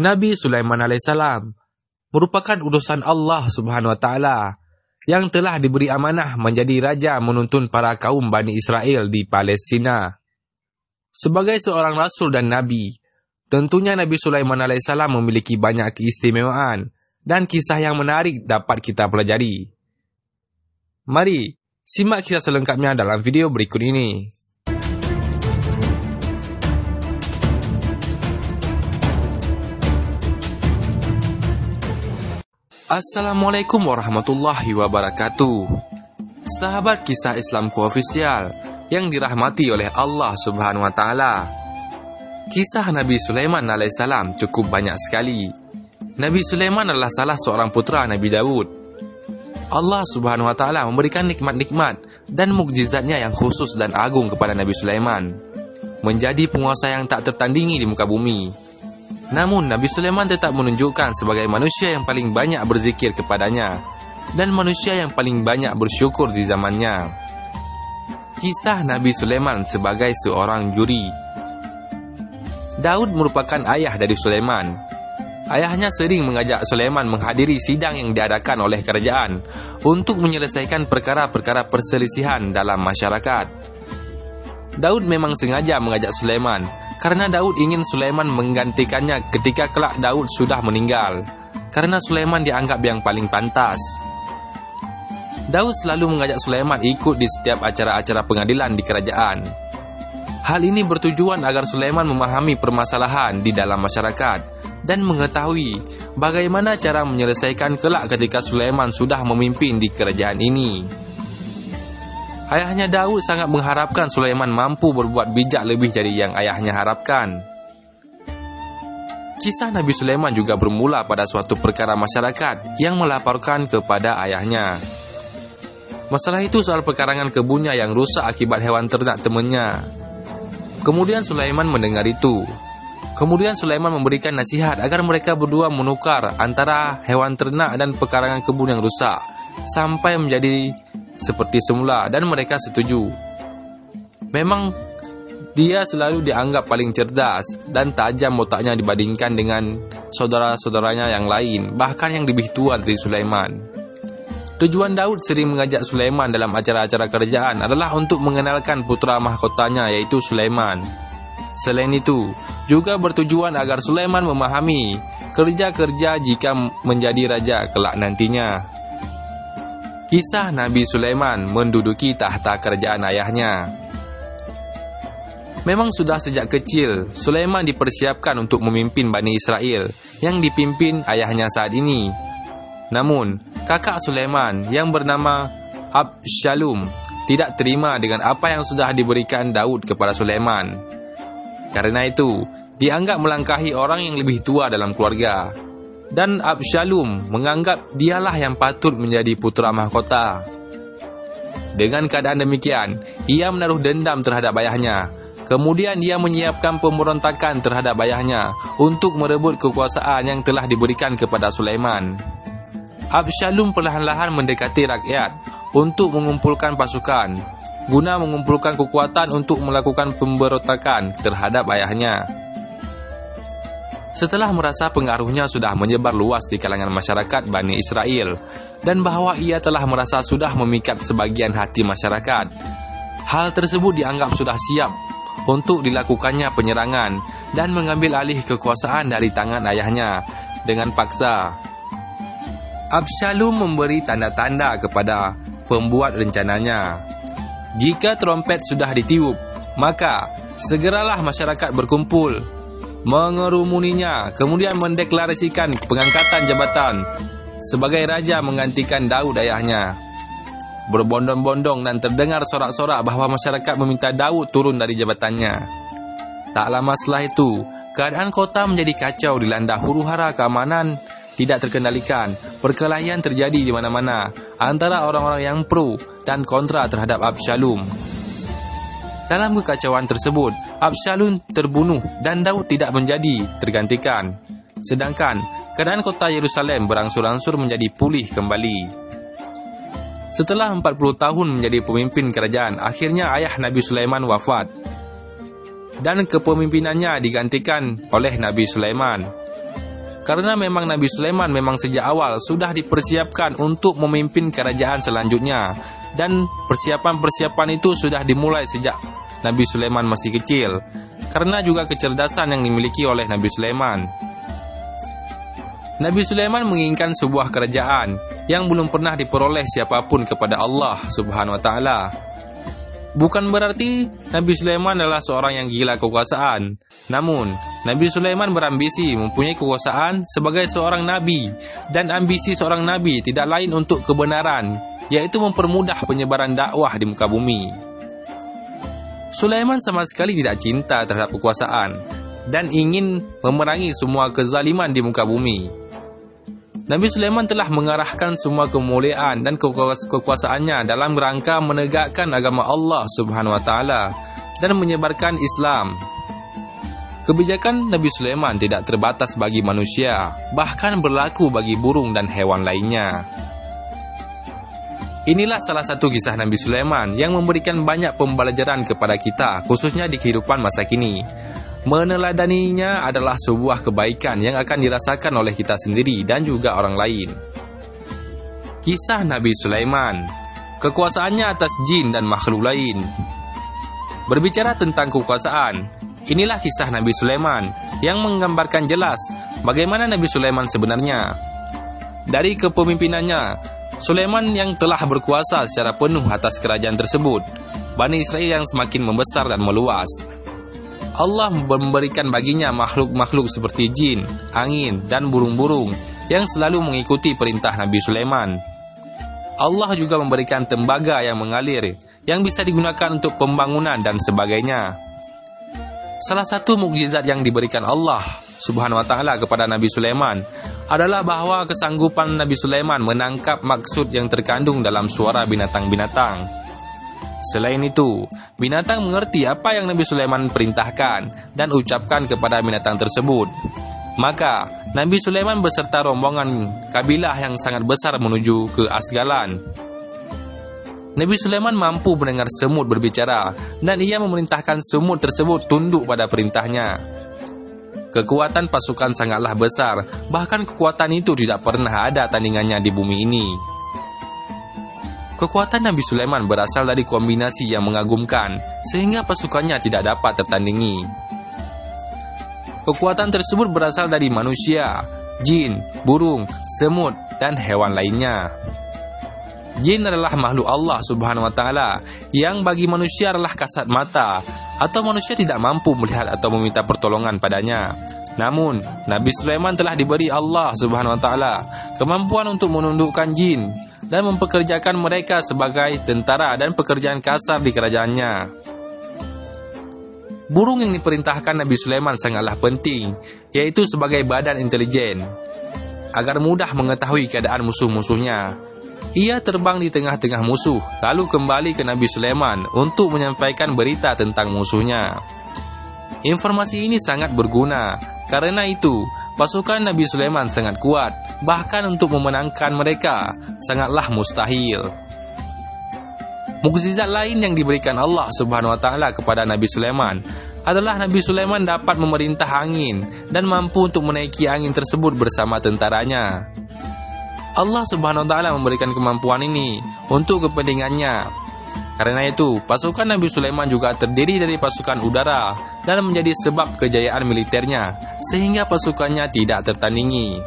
Nabi Sulaiman alaihissalam merupakan utusan Allah Subhanahu wa taala yang telah diberi amanah menjadi raja menuntun para kaum Bani Israel di Palestina. Sebagai seorang rasul dan nabi, tentunya Nabi Sulaiman alaihissalam memiliki banyak keistimewaan dan kisah yang menarik dapat kita pelajari. Mari simak kisah selengkapnya dalam video berikut ini. Assalamualaikum warahmatullahi wabarakatuh. Sahabat kisah Islamku ofisial yang dirahmati oleh Allah Subhanahu wa taala. Kisah Nabi Sulaiman alaihissalam cukup banyak sekali. Nabi Sulaiman adalah salah seorang putra Nabi Dawud. Allah Subhanahu wa taala memberikan nikmat-nikmat dan mukjizatnya yang khusus dan agung kepada Nabi Sulaiman. Menjadi penguasa yang tak tertandingi di muka bumi. Namun Nabi Sulaiman tetap menunjukkan sebagai manusia yang paling banyak berzikir kepadanya dan manusia yang paling banyak bersyukur di zamannya. Kisah Nabi Sulaiman sebagai seorang juri Daud merupakan ayah dari Sulaiman. Ayahnya sering mengajak Sulaiman menghadiri sidang yang diadakan oleh kerajaan untuk menyelesaikan perkara-perkara perselisihan dalam masyarakat. Daud memang sengaja mengajak Sulaiman karena Daud ingin Sulaiman menggantikannya ketika kelak Daud sudah meninggal, karena Sulaiman dianggap yang paling pantas. Daud selalu mengajak Sulaiman ikut di setiap acara-acara pengadilan di kerajaan. Hal ini bertujuan agar Sulaiman memahami permasalahan di dalam masyarakat dan mengetahui bagaimana cara menyelesaikan kelak ketika Sulaiman sudah memimpin di kerajaan ini. Ayahnya Daud sangat mengharapkan Sulaiman mampu berbuat bijak lebih dari yang ayahnya harapkan. Kisah Nabi Sulaiman juga bermula pada suatu perkara masyarakat yang melaporkan kepada ayahnya. Masalah itu soal pekarangan kebunnya yang rusak akibat hewan ternak temannya. Kemudian Sulaiman mendengar itu. Kemudian Sulaiman memberikan nasihat agar mereka berdua menukar antara hewan ternak dan pekarangan kebun yang rusak sampai menjadi seperti semula dan mereka setuju. Memang dia selalu dianggap paling cerdas dan tajam otaknya dibandingkan dengan saudara-saudaranya yang lain, bahkan yang lebih tua dari Sulaiman. Tujuan Daud sering mengajak Sulaiman dalam acara-acara kerajaan adalah untuk mengenalkan putra mahkotanya yaitu Sulaiman. Selain itu, juga bertujuan agar Sulaiman memahami kerja-kerja jika menjadi raja kelak nantinya. Kisah Nabi Sulaiman menduduki tahta kerajaan ayahnya. Memang sudah sejak kecil, Sulaiman dipersiapkan untuk memimpin Bani Israel yang dipimpin ayahnya saat ini. Namun, kakak Sulaiman yang bernama Abshalom tidak terima dengan apa yang sudah diberikan Daud kepada Sulaiman. Karena itu, dianggap melangkahi orang yang lebih tua dalam keluarga dan Abshalom menganggap dialah yang patut menjadi putra mahkota. Dengan keadaan demikian, ia menaruh dendam terhadap ayahnya. Kemudian ia menyiapkan pemberontakan terhadap ayahnya untuk merebut kekuasaan yang telah diberikan kepada Sulaiman. Abshalom perlahan-lahan mendekati rakyat untuk mengumpulkan pasukan, guna mengumpulkan kekuatan untuk melakukan pemberontakan terhadap ayahnya. Setelah merasa pengaruhnya sudah menyebar luas di kalangan masyarakat Bani Israel dan bahwa ia telah merasa sudah memikat sebagian hati masyarakat, hal tersebut dianggap sudah siap untuk dilakukannya penyerangan dan mengambil alih kekuasaan dari tangan ayahnya dengan paksa. Absalom memberi tanda-tanda kepada pembuat rencananya. Jika trompet sudah ditiup, maka segeralah masyarakat berkumpul mengerumuninya, kemudian mendeklarasikan pengangkatan jabatan sebagai raja menggantikan Daud ayahnya. Berbondong-bondong dan terdengar sorak-sorak bahawa masyarakat meminta Daud turun dari jabatannya. Tak lama setelah itu, keadaan kota menjadi kacau dilanda huru-hara keamanan tidak terkendalikan. Perkelahian terjadi di mana-mana antara orang-orang yang pro dan kontra terhadap Absalom. Dalam kekacauan tersebut, Absalom terbunuh dan Daud tidak menjadi tergantikan. Sedangkan keadaan kota Yerusalem berangsur-angsur menjadi pulih kembali. Setelah 40 tahun menjadi pemimpin kerajaan, akhirnya ayah Nabi Sulaiman wafat. Dan kepemimpinannya digantikan oleh Nabi Sulaiman. Karena memang Nabi Sulaiman memang sejak awal sudah dipersiapkan untuk memimpin kerajaan selanjutnya dan persiapan-persiapan itu sudah dimulai sejak Nabi Sulaiman masih kecil karena juga kecerdasan yang dimiliki oleh Nabi Sulaiman. Nabi Sulaiman menginginkan sebuah kerajaan yang belum pernah diperoleh siapa pun kepada Allah Subhanahu wa taala. Bukan berarti Nabi Sulaiman adalah seorang yang gila kekuasaan. Namun, Nabi Sulaiman berambisi mempunyai kekuasaan sebagai seorang nabi dan ambisi seorang nabi tidak lain untuk kebenaran, yaitu mempermudah penyebaran dakwah di muka bumi. Sulaiman sama sekali tidak cinta terhadap kekuasaan dan ingin memerangi semua kezaliman di muka bumi. Nabi Sulaiman telah mengarahkan semua kemuliaan dan kekuasaannya dalam rangka menegakkan agama Allah Subhanahu wa taala dan menyebarkan Islam. Kebijakan Nabi Sulaiman tidak terbatas bagi manusia, bahkan berlaku bagi burung dan hewan lainnya. Inilah salah satu kisah Nabi Sulaiman yang memberikan banyak pembelajaran kepada kita, khususnya di kehidupan masa kini. Meneladaninya adalah sebuah kebaikan yang akan dirasakan oleh kita sendiri dan juga orang lain. Kisah Nabi Sulaiman Kekuasaannya atas jin dan makhluk lain Berbicara tentang kekuasaan Inilah kisah Nabi Sulaiman yang menggambarkan jelas bagaimana Nabi Sulaiman sebenarnya. Dari kepemimpinannya, Sulaiman yang telah berkuasa secara penuh atas kerajaan tersebut, Bani Israel yang semakin membesar dan meluas, Allah memberikan baginya makhluk-makhluk seperti jin, angin, dan burung-burung yang selalu mengikuti perintah Nabi Sulaiman. Allah juga memberikan tembaga yang mengalir yang bisa digunakan untuk pembangunan dan sebagainya. Salah satu mukjizat yang diberikan Allah Subhanahu wa taala kepada Nabi Sulaiman adalah bahwa kesanggupan Nabi Sulaiman menangkap maksud yang terkandung dalam suara binatang-binatang. Selain itu, binatang mengerti apa yang Nabi Sulaiman perintahkan dan ucapkan kepada binatang tersebut. Maka, Nabi Sulaiman beserta rombongan kabilah yang sangat besar menuju ke Asgalan. Nabi Sulaiman mampu mendengar semut berbicara dan ia memerintahkan semut tersebut tunduk pada perintahnya. Kekuatan pasukan sangatlah besar, bahkan kekuatan itu tidak pernah ada tandingannya di bumi ini. Kekuatan Nabi Sulaiman berasal dari kombinasi yang mengagumkan, sehingga pasukannya tidak dapat tertandingi. Kekuatan tersebut berasal dari manusia, jin, burung, semut, dan hewan lainnya. Jin adalah makhluk Allah Subhanahu wa taala yang bagi manusia adalah kasat mata atau manusia tidak mampu melihat atau meminta pertolongan padanya. Namun, Nabi Sulaiman telah diberi Allah Subhanahu wa taala kemampuan untuk menundukkan jin dan mempekerjakan mereka sebagai tentara dan pekerjaan kasar di kerajaannya. Burung yang diperintahkan Nabi Sulaiman sangatlah penting, yaitu sebagai badan intelijen, agar mudah mengetahui keadaan musuh-musuhnya. Ia terbang di tengah-tengah musuh, lalu kembali ke Nabi Sulaiman untuk menyampaikan berita tentang musuhnya. Informasi ini sangat berguna, karena itu Pasukan Nabi Sulaiman sangat kuat, bahkan untuk memenangkan mereka sangatlah mustahil. Mukjizat lain yang diberikan Allah Subhanahu wa taala kepada Nabi Sulaiman adalah Nabi Sulaiman dapat memerintah angin dan mampu untuk menaiki angin tersebut bersama tentaranya. Allah Subhanahu wa taala memberikan kemampuan ini untuk kepentingannya karena itu, pasukan Nabi Sulaiman juga terdiri dari pasukan udara dan menjadi sebab kejayaan militernya, sehingga pasukannya tidak tertandingi.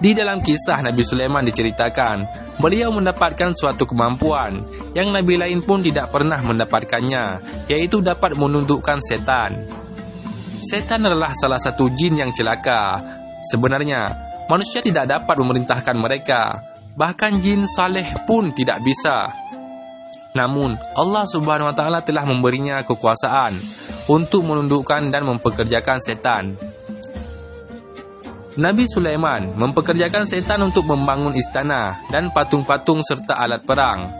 Di dalam kisah Nabi Sulaiman diceritakan, beliau mendapatkan suatu kemampuan yang nabi lain pun tidak pernah mendapatkannya, yaitu dapat menundukkan setan. Setan adalah salah satu jin yang celaka. Sebenarnya, manusia tidak dapat memerintahkan mereka, bahkan jin saleh pun tidak bisa. Namun, Allah Subhanahu wa taala telah memberinya kekuasaan untuk menundukkan dan mempekerjakan setan. Nabi Sulaiman mempekerjakan setan untuk membangun istana dan patung-patung serta alat perang.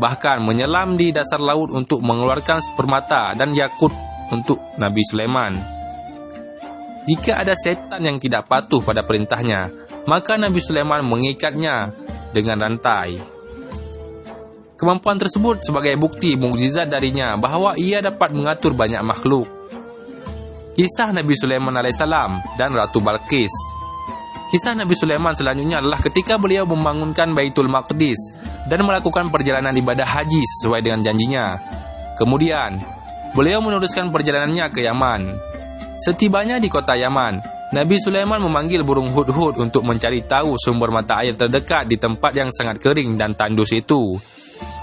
Bahkan menyelam di dasar laut untuk mengeluarkan permata dan yakut untuk Nabi Sulaiman. Jika ada setan yang tidak patuh pada perintahnya, maka Nabi Sulaiman mengikatnya dengan rantai. Kemampuan tersebut sebagai bukti mukjizat darinya bahwa ia dapat mengatur banyak makhluk. Kisah Nabi Sulaiman alaihissalam dan Ratu Balkis. Kisah Nabi Sulaiman selanjutnya adalah ketika beliau membangunkan Baitul Maqdis dan melakukan perjalanan ibadah haji sesuai dengan janjinya. Kemudian, beliau meneruskan perjalanannya ke Yaman. Setibanya di kota Yaman, Nabi Sulaiman memanggil burung hudhud untuk mencari tahu sumber mata air terdekat di tempat yang sangat kering dan tandus itu.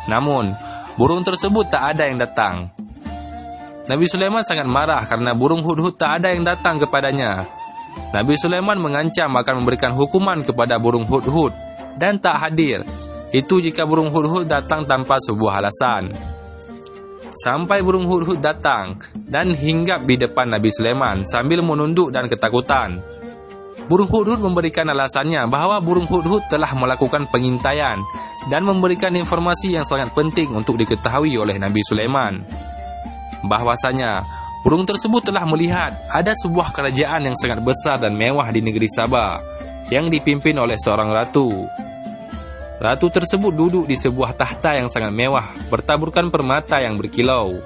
Namun, burung tersebut tak ada yang datang. Nabi Sulaiman sangat marah karena burung hudhud tak ada yang datang kepadanya. Nabi Sulaiman mengancam akan memberikan hukuman kepada burung hudhud dan tak hadir. Itu jika burung hudhud datang tanpa sebuah alasan. Sampai burung hudhud datang dan hinggap di depan Nabi Sulaiman sambil menunduk dan ketakutan. Burung hudhud memberikan alasannya bahwa burung hudhud telah melakukan pengintaian dan memberikan informasi yang sangat penting untuk diketahui oleh Nabi Sulaiman bahwasanya burung tersebut telah melihat ada sebuah kerajaan yang sangat besar dan mewah di negeri Sabah yang dipimpin oleh seorang ratu. Ratu tersebut duduk di sebuah tahta yang sangat mewah, bertaburkan permata yang berkilau.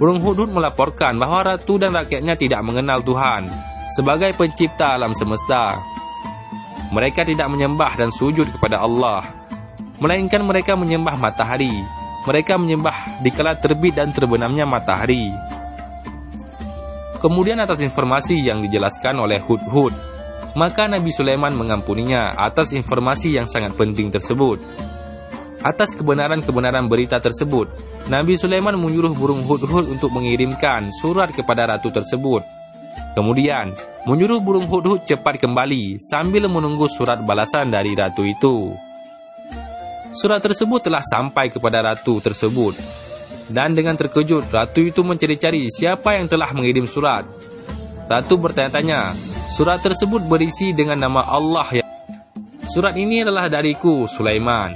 Burung Hudud melaporkan bahwa ratu dan rakyatnya tidak mengenal Tuhan sebagai pencipta alam semesta. Mereka tidak menyembah dan sujud kepada Allah, melainkan mereka menyembah matahari, mereka menyembah di kala terbit dan terbenamnya matahari. Kemudian atas informasi yang dijelaskan oleh Hud-Hud, maka Nabi Sulaiman mengampuninya atas informasi yang sangat penting tersebut. Atas kebenaran-kebenaran berita tersebut, Nabi Sulaiman menyuruh burung Hud-Hud untuk mengirimkan surat kepada ratu tersebut. Kemudian, menyuruh burung Hud-Hud cepat kembali sambil menunggu surat balasan dari ratu itu. Surat tersebut telah sampai kepada ratu tersebut. Dan dengan terkejut, ratu itu mencari-cari siapa yang telah mengirim surat. Ratu bertanya-tanya, surat tersebut berisi dengan nama Allah ya. Surat ini adalah dariku, Sulaiman.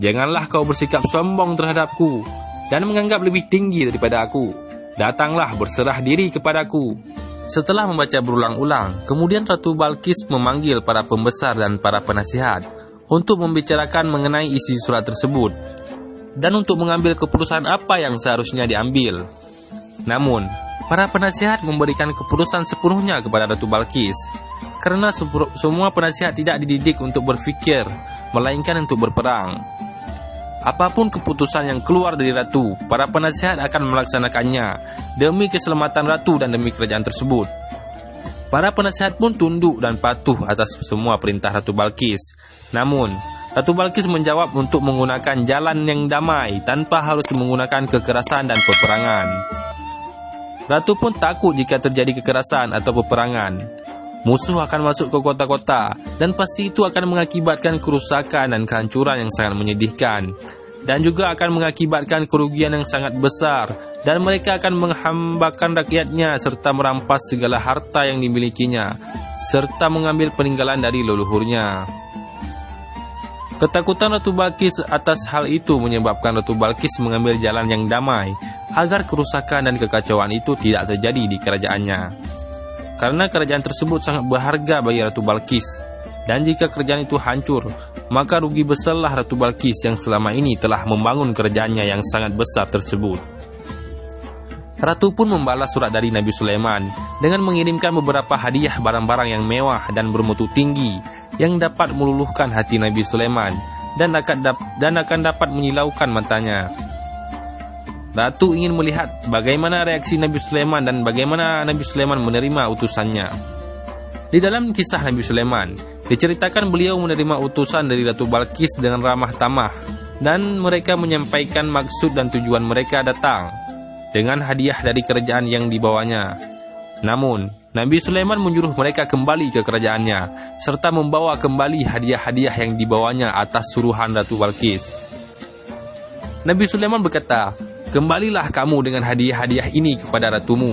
Janganlah kau bersikap sombong terhadapku dan menganggap lebih tinggi daripada aku. Datanglah berserah diri kepadaku. Setelah membaca berulang-ulang, kemudian Ratu Balkis memanggil para pembesar dan para penasihat untuk membicarakan mengenai isi surat tersebut dan untuk mengambil keputusan apa yang seharusnya diambil. Namun, para penasihat memberikan keputusan sepenuhnya kepada Ratu Balkis karena semua penasihat tidak dididik untuk berpikir, melainkan untuk berperang. Apa pun keputusan yang keluar dari ratu, para penasihat akan melaksanakannya demi keselamatan ratu dan demi kerajaan tersebut. Para penasihat pun tunduk dan patuh atas semua perintah Ratu Balkis. Namun, Ratu Balkis menjawab untuk menggunakan jalan yang damai tanpa harus menggunakan kekerasan dan peperangan. Ratu pun takut jika terjadi kekerasan atau peperangan. Musuh akan masuk ke kota-kota dan pasti itu akan mengakibatkan kerusakan dan kehancuran yang sangat menyedihkan dan juga akan mengakibatkan kerugian yang sangat besar dan mereka akan menghambakan rakyatnya serta merampas segala harta yang dimilikinya serta mengambil peninggalan dari leluhurnya. Ketakutan Ratu Balkis atas hal itu menyebabkan Ratu Balkis mengambil jalan yang damai agar kerusakan dan kekacauan itu tidak terjadi di kerajaannya. Karena kerajaan tersebut sangat berharga bagi Ratu Balkis, dan jika kerajaan itu hancur, maka rugi besarlah Ratu Balkis yang selama ini telah membangun kerajaannya yang sangat besar tersebut. Ratu pun membalas surat dari Nabi Sulaiman dengan mengirimkan beberapa hadiah barang-barang yang mewah dan bermutu tinggi yang dapat meluluhkan hati Nabi Sulaiman dan akan, dan akan dapat menyilaukan matanya. Ratu ingin melihat bagaimana reaksi Nabi Sulaiman dan bagaimana Nabi Sulaiman menerima utusannya. Di dalam kisah Nabi Sulaiman, Diceritakan beliau menerima utusan dari Ratu Balkis dengan ramah tamah dan mereka menyampaikan maksud dan tujuan mereka datang dengan hadiah dari kerajaan yang dibawanya. Namun, Nabi Sulaiman menyuruh mereka kembali ke kerajaannya serta membawa kembali hadiah-hadiah yang dibawanya atas suruhan Ratu Balkis. Nabi Sulaiman berkata, "Kembalilah kamu dengan hadiah-hadiah ini kepada ratumu.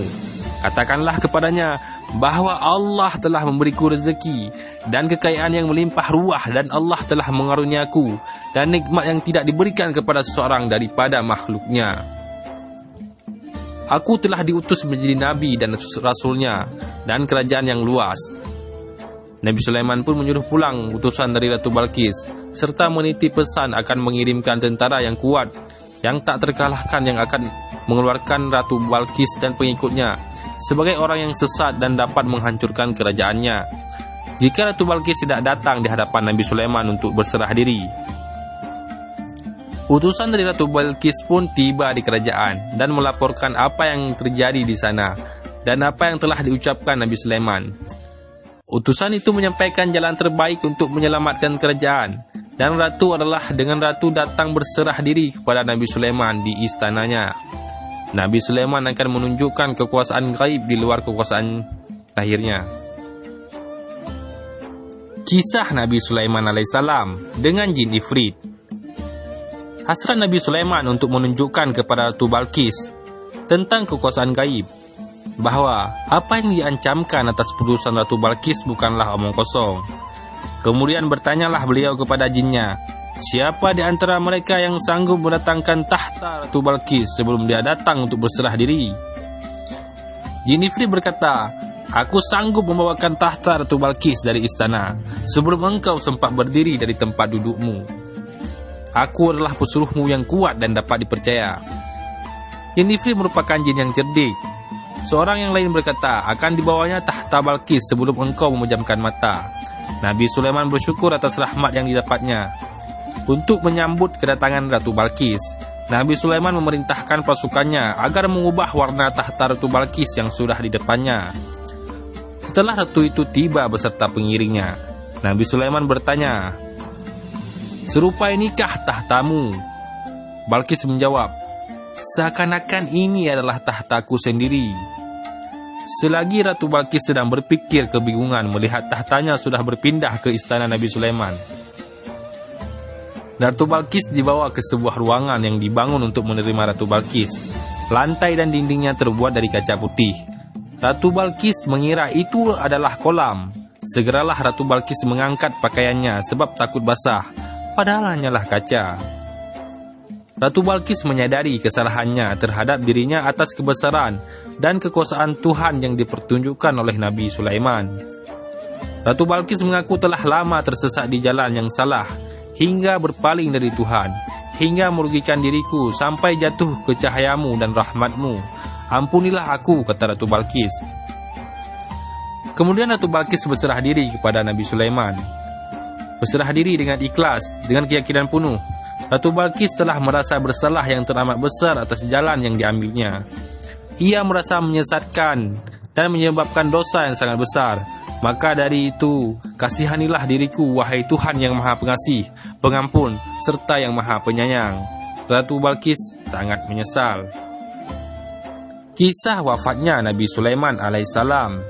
Katakanlah kepadanya bahwa Allah telah memberiku rezeki dan kekayaan yang melimpah ruah dan Allah telah mengaruniaku dan nikmat yang tidak diberikan kepada seseorang daripada makhluknya. Aku telah diutus menjadi nabi dan rasulnya dan kerajaan yang luas. Nabi Sulaiman pun menyuruh pulang utusan dari Ratu Balkis serta menitip pesan akan mengirimkan tentara yang kuat yang tak terkalahkan yang akan mengeluarkan Ratu Balkis dan pengikutnya sebagai orang yang sesat dan dapat menghancurkan kerajaannya. Jika Ratu Balkis tidak datang di hadapan Nabi Sulaiman untuk berserah diri, Utusan dari Ratu Balkis pun tiba di kerajaan dan melaporkan apa yang terjadi di sana dan apa yang telah diucapkan Nabi Sulaiman. Utusan itu menyampaikan jalan terbaik untuk menyelamatkan kerajaan dan ratu adalah dengan ratu datang berserah diri kepada Nabi Sulaiman di istananya. Nabi Sulaiman akan menunjukkan kekuasaan gaib di luar kekuasaan lahirnya. Kisah Nabi Sulaiman alaihissalam dengan jin Ifrit hasrat Nabi Sulaiman untuk menunjukkan kepada Ratu Balkis tentang kekuasaan gaib bahwa apa yang diancamkan atas putusan Ratu Balkis bukanlah omong kosong. Kemudian bertanyalah beliau kepada jinnya, siapa di antara mereka yang sanggup mendatangkan tahta Ratu Balkis sebelum dia datang untuk berserah diri? Jin Ifrit berkata, Aku sanggup membawakan tahta Ratu Balkis dari istana sebelum engkau sempat berdiri dari tempat dudukmu. Aku adalah pesuruhmu yang kuat dan dapat dipercaya. Yennefer merupakan jin yang cerdik. Seorang yang lain berkata, akan dibawanya tahta Balkis sebelum engkau memejamkan mata. Nabi Sulaiman bersyukur atas rahmat yang didapatnya. Untuk menyambut kedatangan Ratu Balkis, Nabi Sulaiman memerintahkan pasukannya agar mengubah warna tahta Ratu Balkis yang sudah di depannya. Setelah ratu itu tiba beserta pengiringnya, Nabi Sulaiman bertanya, Serupai nikah tahtamu. Balkis menjawab, seakan-akan ini adalah tahtaku sendiri. Selagi Ratu Balkis sedang berpikir kebingungan melihat tahtanya sudah berpindah ke istana Nabi Sulaiman. Ratu Balkis dibawa ke sebuah ruangan yang dibangun untuk menerima Ratu Balkis. Lantai dan dindingnya terbuat dari kaca putih. Ratu Balkis mengira itu adalah kolam. Segeralah Ratu Balkis mengangkat pakaiannya sebab takut basah padahal hanyalah kaca. Ratu Balkis menyadari kesalahannya terhadap dirinya atas kebesaran dan kekuasaan Tuhan yang dipertunjukkan oleh Nabi Sulaiman. Ratu Balkis mengaku telah lama tersesat di jalan yang salah hingga berpaling dari Tuhan, hingga merugikan diriku sampai jatuh ke cahayamu dan rahmatmu. Ampunilah aku, kata Ratu Balkis. Kemudian Ratu Balkis berserah diri kepada Nabi Sulaiman berserah diri dengan ikhlas, dengan keyakinan penuh. Ratu Balkis telah merasa bersalah yang teramat besar atas jalan yang diambilnya. Ia merasa menyesatkan dan menyebabkan dosa yang sangat besar. Maka dari itu, kasihanilah diriku, wahai Tuhan yang maha pengasih, pengampun, serta yang maha penyayang. Ratu Balkis sangat menyesal. Kisah wafatnya Nabi Sulaiman alaihissalam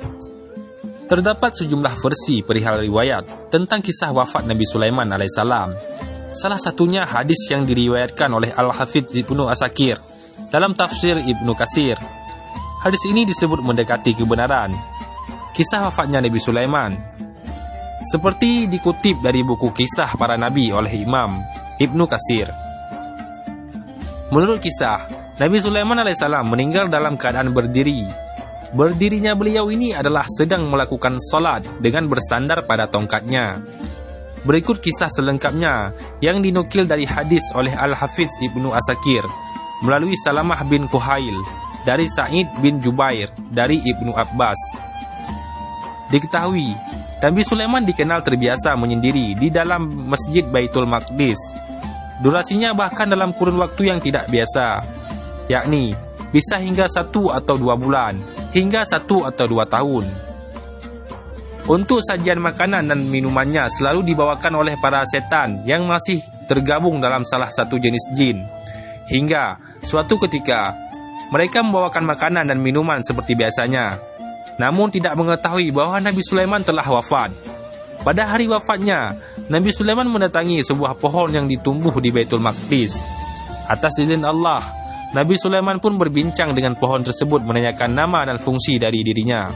Terdapat sejumlah versi perihal riwayat tentang kisah wafat Nabi Sulaiman alaihissalam. Salah satunya hadis yang diriwayatkan oleh Al-Hafidh Ibnu Asakir dalam tafsir Ibnu Kasir. Hadis ini disebut mendekati kebenaran. Kisah wafatnya Nabi Sulaiman seperti dikutip dari buku kisah para nabi oleh Imam Ibnu Kasir. Menurut kisah, Nabi Sulaiman alaihissalam meninggal dalam keadaan berdiri Berdirinya beliau ini adalah sedang melakukan salat dengan bersandar pada tongkatnya. Berikut kisah selengkapnya yang dinukil dari hadis oleh Al-Hafiz Ibnu Asakir melalui Salamah bin Kuhail dari Sa'id bin Jubair dari Ibnu Abbas. Diketahui, Nabi Sulaiman dikenal terbiasa menyendiri di dalam Masjid Baitul Maqdis. Durasinya bahkan dalam kurun waktu yang tidak biasa, yakni bisa hingga satu atau dua bulan, hingga satu atau dua tahun. Untuk sajian makanan dan minumannya selalu dibawakan oleh para setan yang masih tergabung dalam salah satu jenis jin. Hingga suatu ketika, mereka membawakan makanan dan minuman seperti biasanya. Namun tidak mengetahui bahwa Nabi Sulaiman telah wafat. Pada hari wafatnya, Nabi Sulaiman mendatangi sebuah pohon yang ditumbuh di Baitul Maqdis. Atas izin Allah, Nabi Sulaiman pun berbincang dengan pohon tersebut menanyakan nama dan fungsi dari dirinya.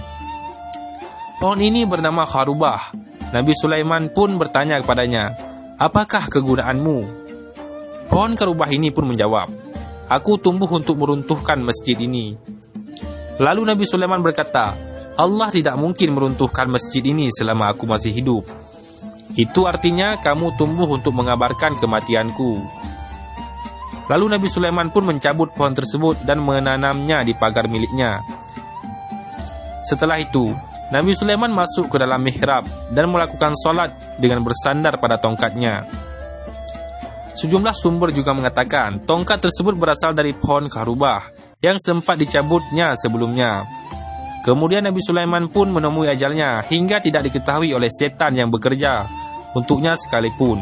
Pohon ini bernama Kharubah. Nabi Sulaiman pun bertanya kepadanya, "Apakah kegunaanmu?" Pohon Kharubah ini pun menjawab, "Aku tumbuh untuk meruntuhkan masjid ini." Lalu Nabi Sulaiman berkata, "Allah tidak mungkin meruntuhkan masjid ini selama aku masih hidup." Itu artinya kamu tumbuh untuk mengabarkan kematianku. Lalu Nabi Sulaiman pun mencabut pohon tersebut dan menanamnya di pagar miliknya. Setelah itu, Nabi Sulaiman masuk ke dalam mihrab dan melakukan solat dengan bersandar pada tongkatnya. Sejumlah sumber juga mengatakan tongkat tersebut berasal dari pohon karubah yang sempat dicabutnya sebelumnya. Kemudian Nabi Sulaiman pun menemui ajalnya hingga tidak diketahui oleh setan yang bekerja untuknya sekalipun.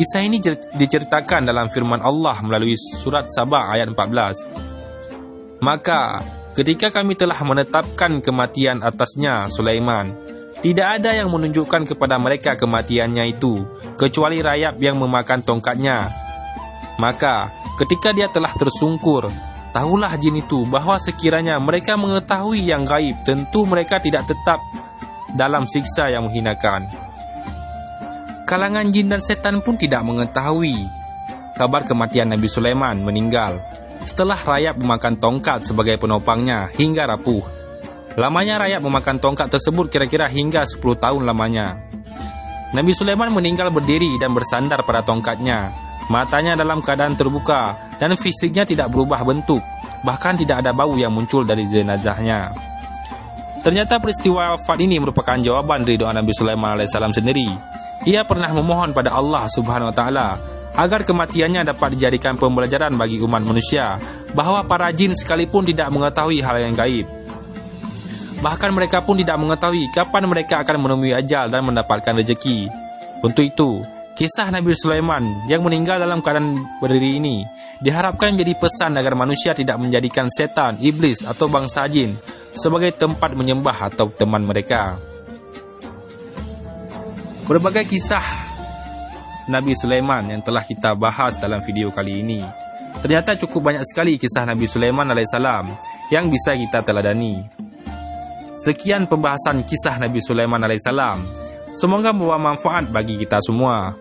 Kisah ini diceritakan dalam firman Allah melalui surat Sabah ayat 14. Maka ketika kami telah menetapkan kematian atasnya Sulaiman, tidak ada yang menunjukkan kepada mereka kematiannya itu kecuali rayap yang memakan tongkatnya. Maka ketika dia telah tersungkur, tahulah jin itu bahwa sekiranya mereka mengetahui yang gaib, tentu mereka tidak tetap dalam siksa yang menghinakan kalangan jin dan setan pun tidak mengetahui kabar kematian Nabi Sulaiman meninggal setelah rayap memakan tongkat sebagai penopangnya hingga rapuh. Lamanya rayap memakan tongkat tersebut kira-kira hingga 10 tahun lamanya. Nabi Sulaiman meninggal berdiri dan bersandar pada tongkatnya. Matanya dalam keadaan terbuka dan fisiknya tidak berubah bentuk, bahkan tidak ada bau yang muncul dari jenazahnya. Ternyata peristiwa wafat ini merupakan jawaban dari doa Nabi Sulaiman alaihissalam sendiri. Ia pernah memohon pada Allah Subhanahu wa taala agar kematiannya dapat dijadikan pembelajaran bagi umat manusia bahwa para jin sekalipun tidak mengetahui hal yang gaib. Bahkan mereka pun tidak mengetahui kapan mereka akan menemui ajal dan mendapatkan rezeki. Untuk itu, kisah Nabi Sulaiman yang meninggal dalam keadaan berdiri ini diharapkan menjadi pesan agar manusia tidak menjadikan setan, iblis atau bangsa jin sebagai tempat menyembah atau teman mereka. Berbagai kisah Nabi Sulaiman yang telah kita bahas dalam video kali ini. Ternyata cukup banyak sekali kisah Nabi Sulaiman alaihissalam yang bisa kita teladani. Sekian pembahasan kisah Nabi Sulaiman alaihissalam. Semoga membawa manfaat bagi kita semua.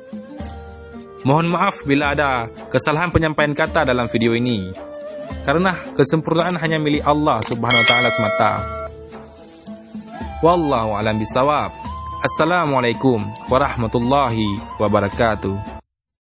Mohon maaf bila ada kesalahan penyampaian kata dalam video ini karena kesempurnaan hanya milik Allah Subhanahu wa taala semata. Wallahu alam bisawab. Assalamualaikum warahmatullahi wabarakatuh.